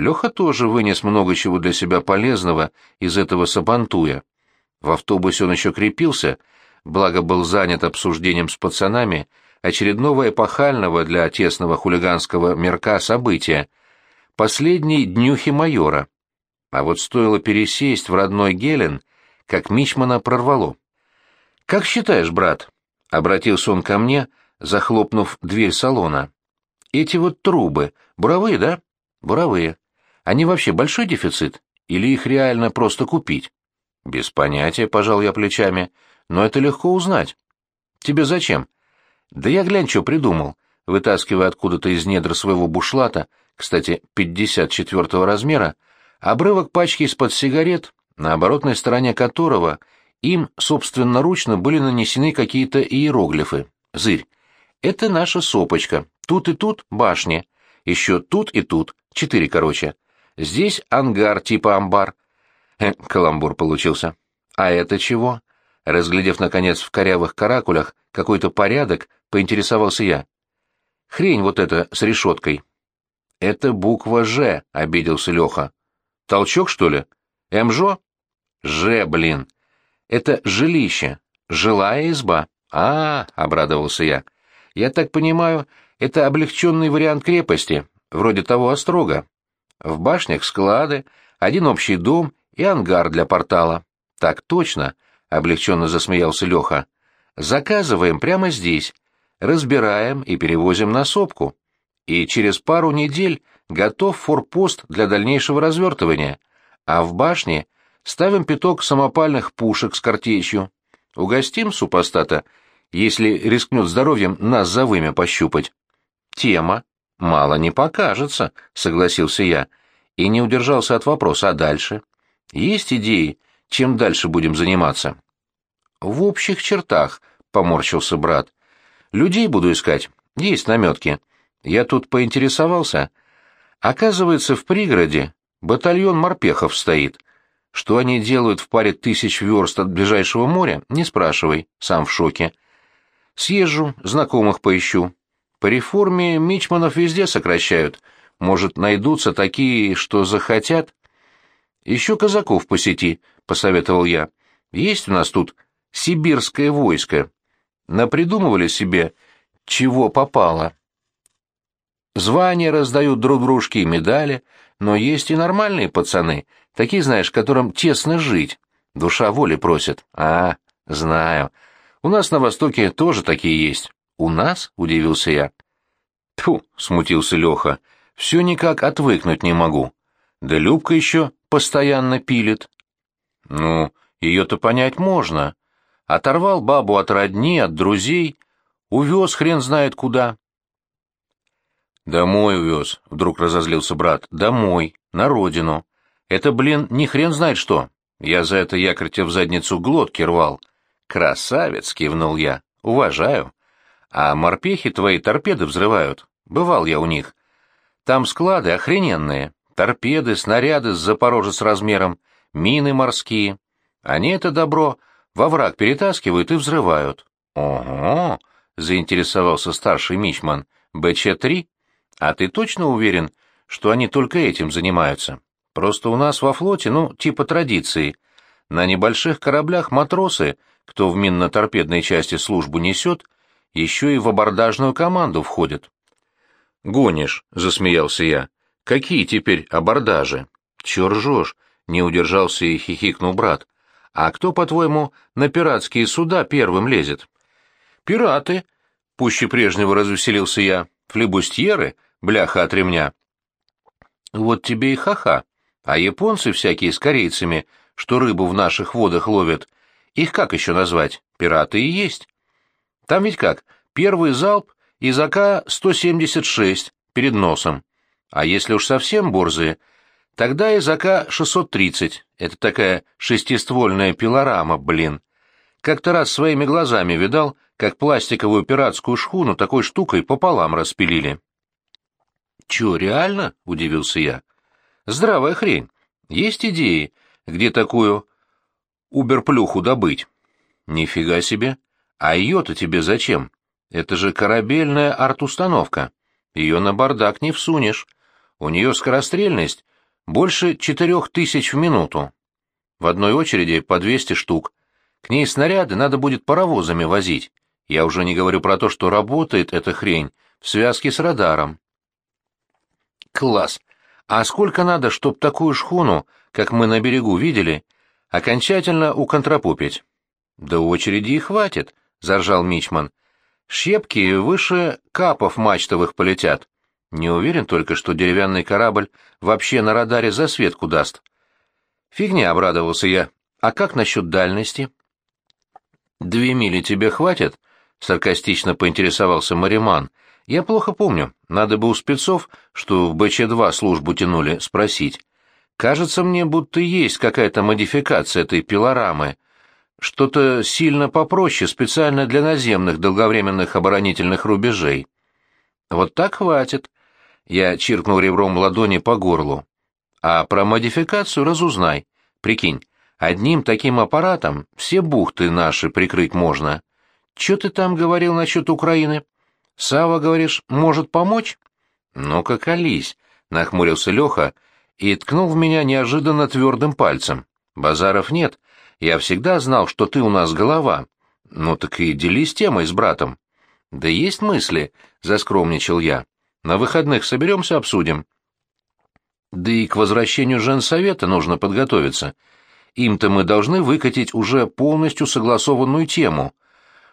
Леха тоже вынес много чего для себя полезного из этого сабантуя. В автобусе он еще крепился, благо был занят обсуждением с пацанами очередного эпохального для тесного хулиганского мирка события — последней днюхи майора. А вот стоило пересесть в родной Гелен, как Мичмана прорвало. «Как считаешь, брат?» — обратился он ко мне, захлопнув дверь салона. «Эти вот трубы, буровые, да?» «Буровые. Они вообще большой дефицит? Или их реально просто купить?» «Без понятия», — пожал я плечами, — «но это легко узнать». «Тебе зачем?» «Да я глянь, что придумал», вытаскивая откуда-то из недр своего бушлата, кстати, 54-го размера, обрывок пачки из-под сигарет, на оборотной стороне которого им собственноручно были нанесены какие-то иероглифы. Зырь. Это наша сопочка. Тут и тут башни. Еще тут и тут. Четыре, короче. Здесь ангар типа амбар. Э, каламбур получился. А это чего? Разглядев, наконец, в корявых каракулях какой-то порядок, поинтересовался я. Хрень вот эта с решеткой. Это буква «Ж», — обиделся Леха. Толчок, что ли? МЖО? Ж, блин. Это жилище. Жилая изба. А, — обрадовался я. Я так понимаю, это облегченный вариант крепости, вроде того острога. В башнях склады, один общий дом и ангар для портала. Так точно, облегченно засмеялся Леха. Заказываем прямо здесь, разбираем и перевозим на сопку. И через пару недель готов форпост для дальнейшего развертывания. А в башне ставим пяток самопальных пушек с картечью. Угостим супостата, если рискнет здоровьем нас за вымя пощупать. Тема. Мало не покажется, согласился я, и не удержался от вопроса, а дальше? Есть идеи, чем дальше будем заниматься? В общих чертах, поморщился брат. Людей буду искать, есть наметки. Я тут поинтересовался. Оказывается, в пригороде батальон морпехов стоит. Что они делают в паре тысяч верст от ближайшего моря, не спрашивай, сам в шоке. Съезжу, знакомых поищу. По реформе мичманов везде сокращают. Может, найдутся такие, что захотят? Еще казаков по сети, — посоветовал я. Есть у нас тут сибирское войско. Напридумывали себе, чего попало. Звания раздают друг дружке и медали, но есть и нормальные пацаны, такие, знаешь, которым тесно жить. Душа воли просит. А, знаю. У нас на Востоке тоже такие есть. «У нас?» — удивился я. «Тьфу!» — смутился Леха. «Все никак отвыкнуть не могу. Да Любка еще постоянно пилит». «Ну, ее-то понять можно. Оторвал бабу от родни, от друзей, увез хрен знает куда». «Домой увез», — вдруг разозлился брат. «Домой, на родину. Это, блин, ни хрен знает что. Я за это якорь в задницу глотки рвал». «Красавец!» — кивнул я. «Уважаю. А морпехи твои торпеды взрывают. Бывал я у них. Там склады охрененные. Торпеды, снаряды с запорожец размером, мины морские. Они это добро во враг перетаскивают и взрывают. Ого, заинтересовался старший мичман. БЧ-3? А ты точно уверен, что они только этим занимаются? Просто у нас во флоте, ну, типа традиции. На небольших кораблях матросы, кто в минно-торпедной части службу несет, еще и в абордажную команду входят. «Гонишь», — засмеялся я. «Какие теперь абордажи?» «Чё ржёшь?» — не удержался и хихикнул брат. «А кто, по-твоему, на пиратские суда первым лезет?» «Пираты», — пуще прежнего развеселился я. «Флебустьеры, бляха от ремня». «Вот тебе и ха-ха. А японцы всякие с корейцами, что рыбу в наших водах ловят, их как еще назвать? Пираты и есть». Там ведь как, первый залп из АК-176 перед носом. А если уж совсем борзые, тогда из АК-630. Это такая шестиствольная пилорама, блин. Как-то раз своими глазами видал, как пластиковую пиратскую шхуну такой штукой пополам распилили. «Чё, реально?» — удивился я. «Здравая хрень. Есть идеи, где такую уберплюху добыть?» «Нифига себе. А ее-то тебе зачем? Это же корабельная арт-установка. Ее на бардак не всунешь. У нее скорострельность больше четырех тысяч в минуту. В одной очереди по 200 штук. К ней снаряды надо будет паровозами возить. Я уже не говорю про то, что работает эта хрень в связке с радаром. Класс. А сколько надо, чтоб такую шхуну, как мы на берегу видели, окончательно уконтропупить? Да очереди и хватит, заржал Мичман. Щепки выше капов мачтовых полетят. Не уверен только, что деревянный корабль вообще на радаре засветку даст. Фигня, обрадовался я. А как насчет дальности? Две мили тебе хватит? Саркастично поинтересовался Мариман. Я плохо помню. Надо бы у спецов, что в БЧ-2 службу тянули, спросить. Кажется мне, будто есть какая-то модификация этой пилорамы. Что-то сильно попроще, специально для наземных долговременных оборонительных рубежей. Вот так хватит. Я чиркнул ребром ладони по горлу. А про модификацию разузнай. Прикинь, одним таким аппаратом все бухты наши прикрыть можно. Чё ты там говорил насчет Украины? Сава, говоришь, может помочь? Ну-ка, колись, нахмурился Леха и ткнул в меня неожиданно твердым пальцем. Базаров нет. Я всегда знал, что ты у нас голова. Ну так и делись темой с братом. Да есть мысли, заскромничал я. На выходных соберемся, обсудим. Да и к возвращению женсовета нужно подготовиться. Им-то мы должны выкатить уже полностью согласованную тему,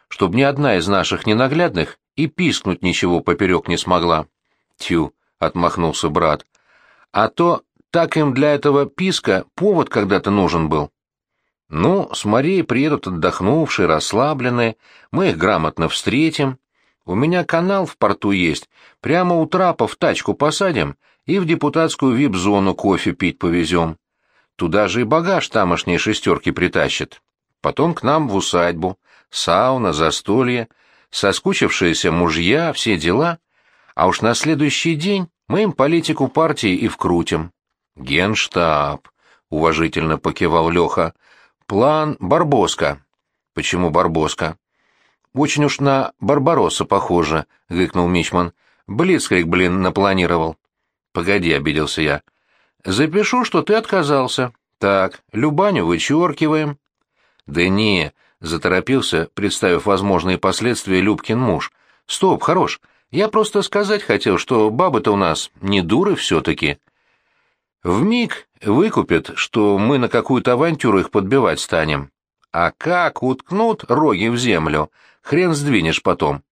чтобы ни одна из наших ненаглядных и пискнуть ничего поперек не смогла. Тю, отмахнулся брат. А то так им для этого писка повод когда-то нужен был. Ну, с Марией приедут отдохнувшие, расслабленные, мы их грамотно встретим. У меня канал в порту есть, прямо у трапа в тачку посадим и в депутатскую вип-зону кофе пить повезем. Туда же и багаж тамошней шестерки притащит. Потом к нам в усадьбу. Сауна, застолье, соскучившиеся мужья, все дела. А уж на следующий день мы им политику партии и вкрутим. Генштаб, уважительно покивал Леха. План Барбоска. Почему Барбоска? Очень уж на Барбаросса похоже, гыкнул Мичман. Блицкрик, блин, напланировал. Погоди, обиделся я. Запишу, что ты отказался. Так, Любаню вычеркиваем. Да не, заторопился, представив возможные последствия Любкин муж. Стоп, хорош. Я просто сказать хотел, что бабы-то у нас не дуры все-таки. Вмиг выкупят, что мы на какую-то авантюру их подбивать станем. А как уткнут роги в землю, хрен сдвинешь потом.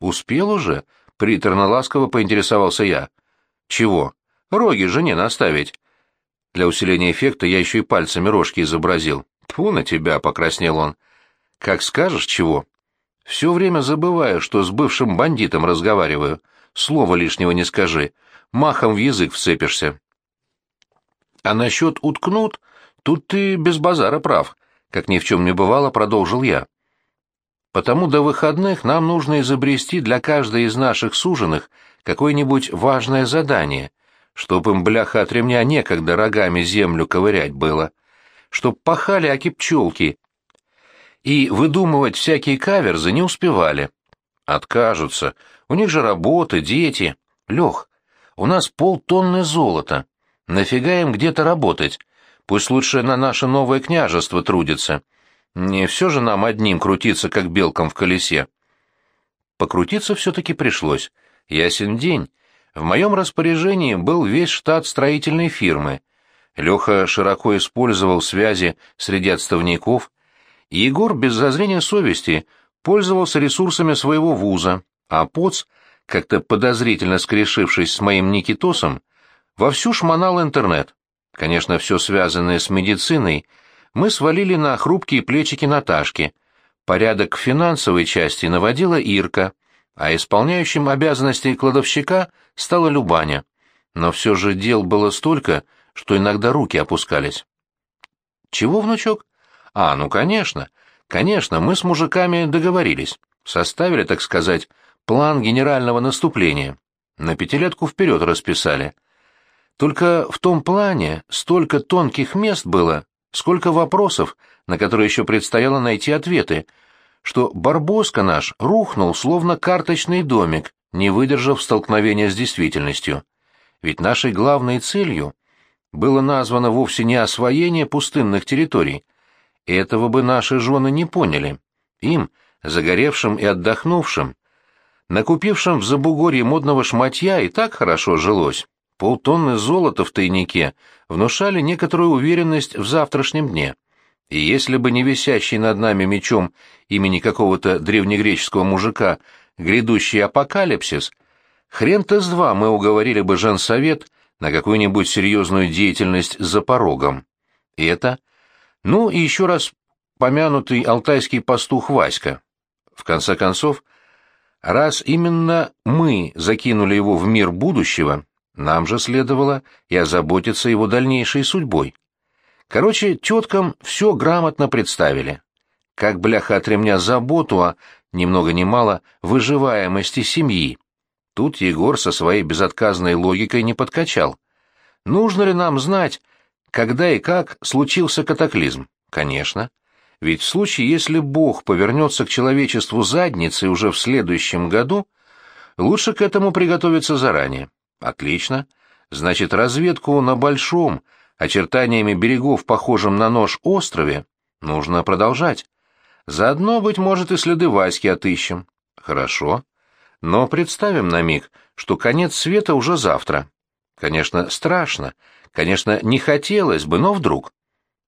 Успел уже? Приторно-ласково поинтересовался я. Чего? Роги жене наставить. Для усиления эффекта я еще и пальцами рожки изобразил. Тьфу на тебя, покраснел он. Как скажешь чего? Все время забываю, что с бывшим бандитом разговариваю. Слова лишнего не скажи. Махом в язык вцепишься. А насчет уткнут, тут ты без базара прав. Как ни в чем не бывало, продолжил я. Потому до выходных нам нужно изобрести для каждой из наших суженых какое-нибудь важное задание, чтоб им, бляха от ремня, некогда рогами землю ковырять было, чтоб пахали аки пчелки, и выдумывать всякие каверзы не успевали. Откажутся, у них же работы, дети. Лех, у нас полтонны золота, нафига им где-то работать? Пусть лучше на наше новое княжество трудятся. Не все же нам одним крутиться, как белкам в колесе. Покрутиться все-таки пришлось. Ясен день. В моем распоряжении был весь штат строительной фирмы. Леха широко использовал связи среди отставников. Егор без зазрения совести пользовался ресурсами своего вуза, а Поц, как-то подозрительно скрешившись с моим Никитосом, вовсю шмонал интернет. Конечно, все связанное с медициной мы свалили на хрупкие плечики Наташки. Порядок финансовой части наводила Ирка — а исполняющим обязанности кладовщика стала Любаня. Но все же дел было столько, что иногда руки опускались. «Чего, внучок?» «А, ну, конечно. Конечно, мы с мужиками договорились. Составили, так сказать, план генерального наступления. На пятилетку вперед расписали. Только в том плане столько тонких мест было, сколько вопросов, на которые еще предстояло найти ответы, что Барбоска наш рухнул, словно карточный домик, не выдержав столкновения с действительностью. Ведь нашей главной целью было названо вовсе не освоение пустынных территорий. Этого бы наши жены не поняли. Им, загоревшим и отдохнувшим, накупившим в Забугорье модного шматья, и так хорошо жилось. Полтонны золота в тайнике внушали некоторую уверенность в завтрашнем дне. И если бы не висящий над нами мечом имени какого-то древнегреческого мужика грядущий апокалипсис, хрен-то с два мы уговорили бы женсовет на какую-нибудь серьезную деятельность за порогом. И это... Ну и еще раз помянутый алтайский пастух Васька. В конце концов, раз именно мы закинули его в мир будущего, нам же следовало и озаботиться его дальнейшей судьбой. Короче, теткам все грамотно представили. Как бляха от ремня заботу о, ни много ни мало, выживаемости семьи. Тут Егор со своей безотказной логикой не подкачал. Нужно ли нам знать, когда и как случился катаклизм? Конечно. Ведь в случае, если Бог повернется к человечеству задницей уже в следующем году, лучше к этому приготовиться заранее. Отлично. Значит, разведку на большом, очертаниями берегов, похожем на нож острове, нужно продолжать. Заодно, быть может, и следы Васьки отыщем. Хорошо. Но представим на миг, что конец света уже завтра. Конечно, страшно. Конечно, не хотелось бы, но вдруг.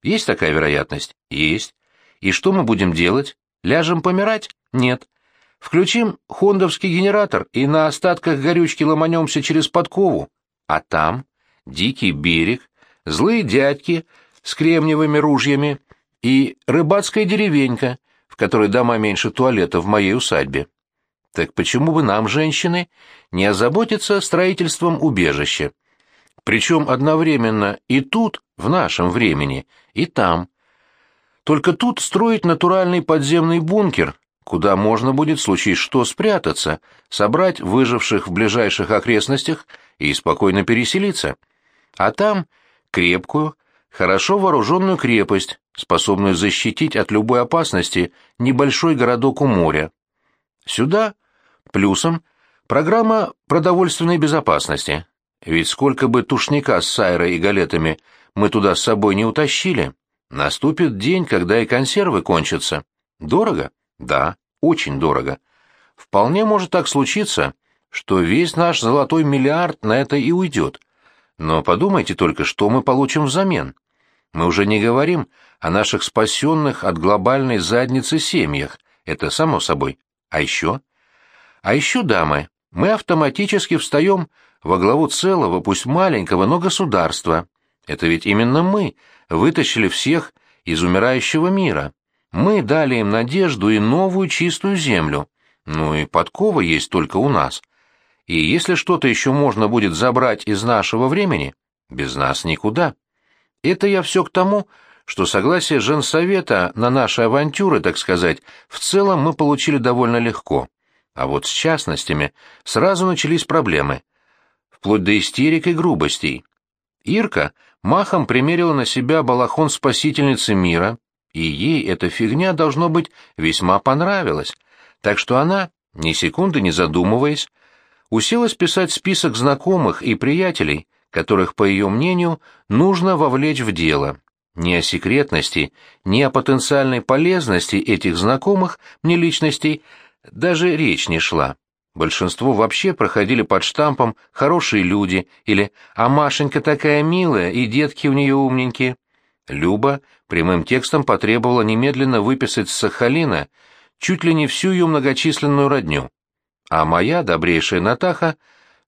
Есть такая вероятность? Есть. И что мы будем делать? Ляжем помирать? Нет. Включим хондовский генератор и на остатках горючки ломанемся через подкову. А там дикий берег, злые дядьки с кремниевыми ружьями и рыбацкая деревенька, в которой дома меньше туалета в моей усадьбе. Так почему бы нам, женщины, не озаботиться строительством убежища? Причем одновременно и тут, в нашем времени, и там. Только тут строить натуральный подземный бункер, куда можно будет, случае что, спрятаться, собрать выживших в ближайших окрестностях и спокойно переселиться. А там крепкую, хорошо вооруженную крепость, способную защитить от любой опасности небольшой городок у моря. Сюда, плюсом, программа продовольственной безопасности. Ведь сколько бы тушника с сайрой и галетами мы туда с собой не утащили, наступит день, когда и консервы кончатся. Дорого? Да, очень дорого. Вполне может так случиться, что весь наш золотой миллиард на это и уйдет. Но подумайте только, что мы получим взамен. Мы уже не говорим о наших спасенных от глобальной задницы семьях, это само собой. А еще? А еще, дамы, мы автоматически встаем во главу целого, пусть маленького, но государства. Это ведь именно мы вытащили всех из умирающего мира. Мы дали им надежду и новую чистую землю. Ну и подкова есть только у нас. И если что-то еще можно будет забрать из нашего времени, без нас никуда. Это я все к тому, что согласие женсовета на наши авантюры, так сказать, в целом мы получили довольно легко. А вот с частностями сразу начались проблемы. Вплоть до истерик и грубостей. Ирка махом примерила на себя балахон спасительницы мира, и ей эта фигня, должно быть, весьма понравилась. Так что она, ни секунды не задумываясь, уселась писать список знакомых и приятелей, которых, по ее мнению, нужно вовлечь в дело. Ни о секретности, ни о потенциальной полезности этих знакомых мне личностей даже речь не шла. Большинство вообще проходили под штампом «хорошие люди» или «а Машенька такая милая, и детки у нее умненькие». Люба прямым текстом потребовала немедленно выписать с Сахалина чуть ли не всю ее многочисленную родню. А моя добрейшая Натаха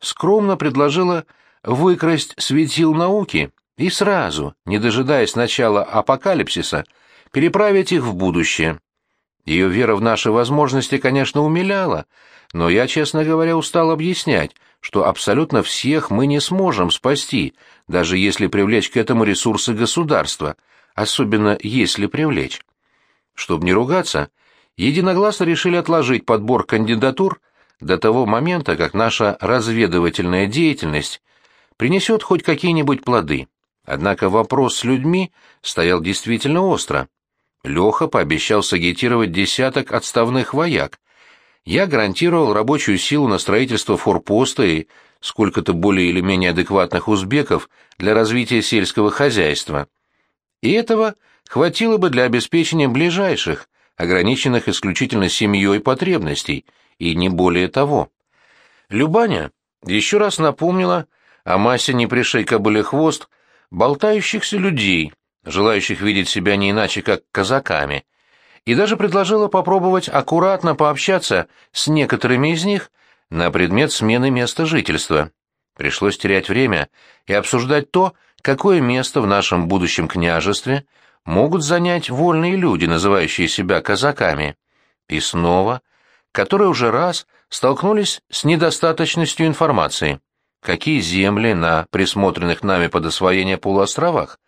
скромно предложила выкрасть светил науки и сразу, не дожидаясь начала апокалипсиса, переправить их в будущее. Ее вера в наши возможности, конечно, умиляла, но я, честно говоря, устал объяснять, что абсолютно всех мы не сможем спасти, даже если привлечь к этому ресурсы государства, особенно если привлечь. Чтобы не ругаться, единогласно решили отложить подбор кандидатур до того момента, как наша разведывательная деятельность принесет хоть какие-нибудь плоды. Однако вопрос с людьми стоял действительно остро. Леха пообещал сагитировать десяток отставных вояк. Я гарантировал рабочую силу на строительство форпоста и сколько-то более или менее адекватных узбеков для развития сельского хозяйства. И этого хватило бы для обеспечения ближайших, ограниченных исключительно семьей потребностей, и не более того. Любаня еще раз напомнила о массе не пришей кобыле хвост болтающихся людей, желающих видеть себя не иначе, как казаками, и даже предложила попробовать аккуратно пообщаться с некоторыми из них на предмет смены места жительства. Пришлось терять время и обсуждать то, какое место в нашем будущем княжестве могут занять вольные люди, называющие себя казаками. И снова, которые уже раз столкнулись с недостаточностью информации. Какие земли на присмотренных нами под освоение полуостровах?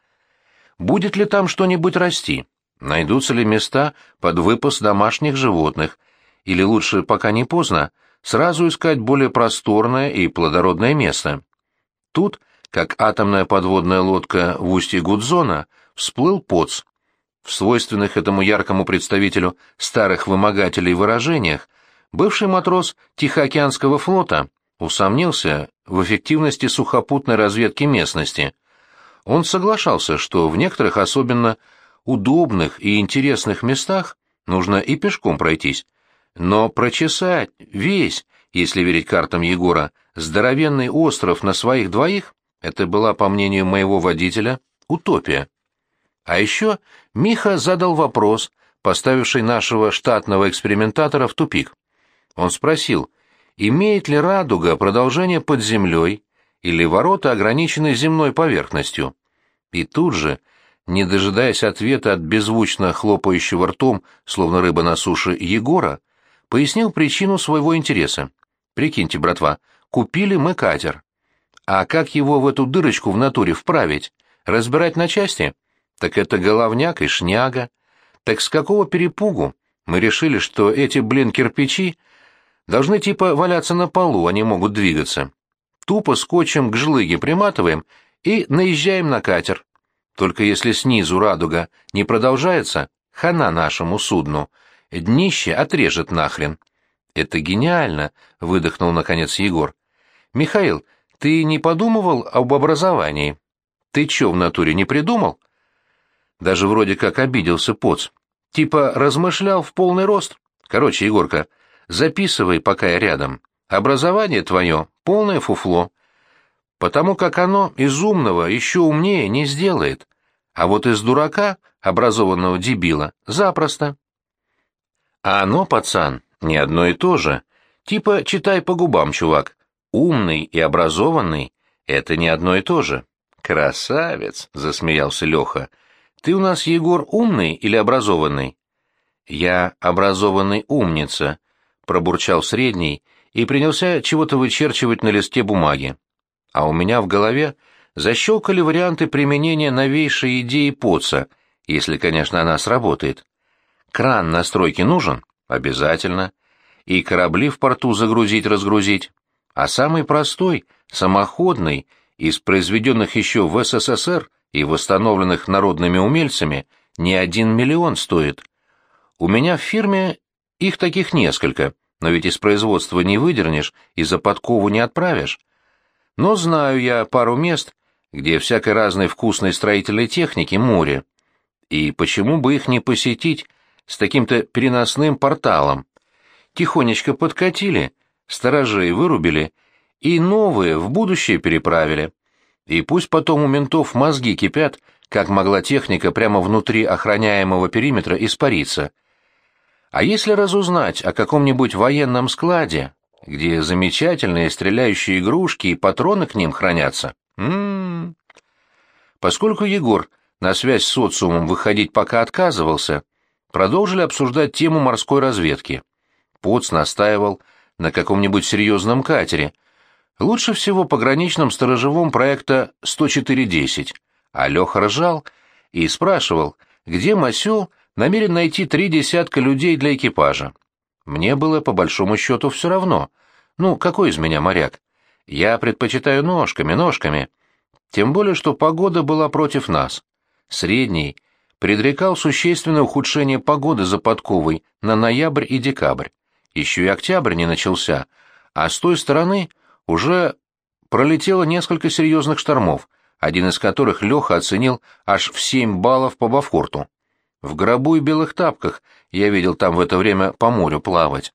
Будет ли там что-нибудь расти? Найдутся ли места под выпас домашних животных? Или лучше, пока не поздно, сразу искать более просторное и плодородное место? Тут, как атомная подводная лодка в устье Гудзона, всплыл поц. В свойственных этому яркому представителю старых вымогателей выражениях бывший матрос Тихоокеанского флота усомнился в эффективности сухопутной разведки местности. Он соглашался, что в некоторых особенно удобных и интересных местах нужно и пешком пройтись, но прочесать весь, если верить картам Егора, здоровенный остров на своих двоих, это была, по мнению моего водителя, утопия. А еще Миха задал вопрос, поставивший нашего штатного экспериментатора в тупик. Он спросил, имеет ли радуга продолжение под землей или ворота ограничены земной поверхностью. И тут же, не дожидаясь ответа от беззвучно хлопающего ртом, словно рыба на суше, Егора, пояснил причину своего интереса. Прикиньте, братва, купили мы катер. А как его в эту дырочку в натуре вправить? Разбирать на части? Так это головняк и шняга. Так с какого перепугу мы решили, что эти, блин, кирпичи должны типа валяться на полу, они могут двигаться? Тупо скотчем к жлыге приматываем и наезжаем на катер. Только если снизу радуга не продолжается, хана нашему судну. Днище отрежет нахрен. Это гениально, выдохнул наконец Егор. Михаил, ты не подумывал об образовании? Ты чё в натуре не придумал? Даже вроде как обиделся поц. Типа размышлял в полный рост. Короче, Егорка, записывай, пока я рядом. Образование твое — полное фуфло. Потому как оно из умного еще умнее не сделает. А вот из дурака, образованного дебила, запросто. А оно, пацан, не одно и то же. Типа читай по губам, чувак. Умный и образованный — это не одно и то же. «Красавец!» — засмеялся Леха. Ты у нас, Егор, умный или образованный? Я образованный умница, пробурчал средний и принялся чего-то вычерчивать на листе бумаги. А у меня в голове защелкали варианты применения новейшей идеи ПОЦа, если, конечно, она сработает. Кран на стройке нужен? Обязательно. И корабли в порту загрузить-разгрузить. А самый простой, самоходный, из произведенных еще в СССР, и восстановленных народными умельцами не один миллион стоит. У меня в фирме их таких несколько, но ведь из производства не выдернешь и за подкову не отправишь. Но знаю я пару мест, где всякой разной вкусной строительной техники море. И почему бы их не посетить с таким-то переносным порталом? Тихонечко подкатили, сторожей вырубили и новые в будущее переправили. И пусть потом у ментов мозги кипят, как могла техника прямо внутри охраняемого периметра испариться. А если разузнать о каком-нибудь военном складе, где замечательные стреляющие игрушки и патроны к ним хранятся? М -м -м. Поскольку Егор на связь с социумом выходить пока отказывался, продолжили обсуждать тему морской разведки. Поц настаивал на каком-нибудь серьезном катере — Лучше всего пограничным сторожевом проекта 10410, а Леха ржал и спрашивал, где Масю намерен найти три десятка людей для экипажа. Мне было по большому счету все равно. Ну, какой из меня моряк? Я предпочитаю ножками, ножками. Тем более, что погода была против нас. Средний предрекал существенное ухудшение погоды за подковой на ноябрь и декабрь. Еще и октябрь не начался, а с той стороны уже пролетело несколько серьезных штормов, один из которых Леха оценил аж в 7 баллов по Бафорту. В гробу и белых тапках я видел там в это время по морю плавать.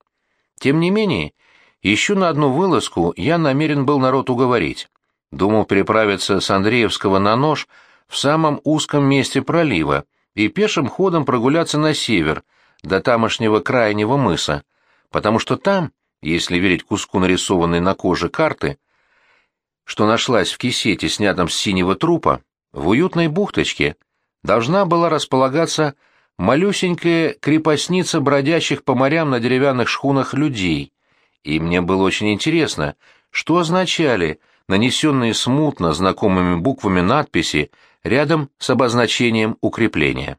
Тем не менее, еще на одну вылазку я намерен был народ уговорить. Думал переправиться с Андреевского на нож в самом узком месте пролива и пешим ходом прогуляться на север, до тамошнего крайнего мыса, потому что там, если верить куску нарисованной на коже карты, что нашлась в кисете, снятом с синего трупа, в уютной бухточке должна была располагаться малюсенькая крепостница бродящих по морям на деревянных шхунах людей, и мне было очень интересно, что означали нанесенные смутно знакомыми буквами надписи рядом с обозначением укрепления.